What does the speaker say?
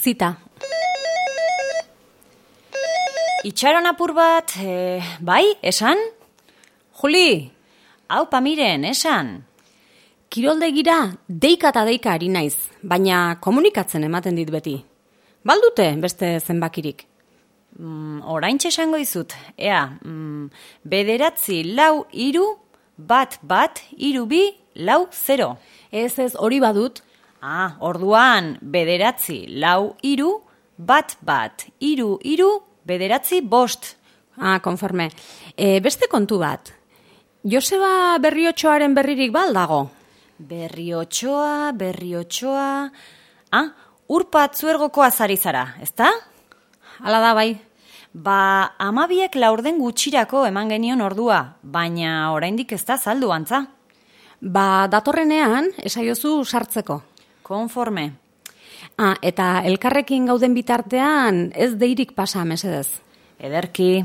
zita. Itxaron apur bat, e, bai, esan? Juli, hau pamiren, esan? Kiroldegira deika eta deika ari naiz, baina komunikatzen ematen dit beti. Baldute beste zenbakirik. Mm, orain esango izut, ea, mm, bederatzi lau iru, bat bat, iru bi, lau zero. Ez ez hori badut, Ah, orduan, bederatzi lau iru, bat bat, iru iru, bederatzi bost. ah, konforme. E, beste kontu bat, Joseba berriotxoaren berririk bal dago? Berriotxoa, berriotxoa... Ah, urpat zuergoko azari zara, ezta? Hala da bai. Ba, amabiek laurden gutxirako eman genion ordua, baina oraindik ez da saldu antza. Ba, datorrenean, esaiozu sartzeko. Konforme. Ah, eta elkarrekin gauden bitartean ez deirik pasa mesedez. Ederki.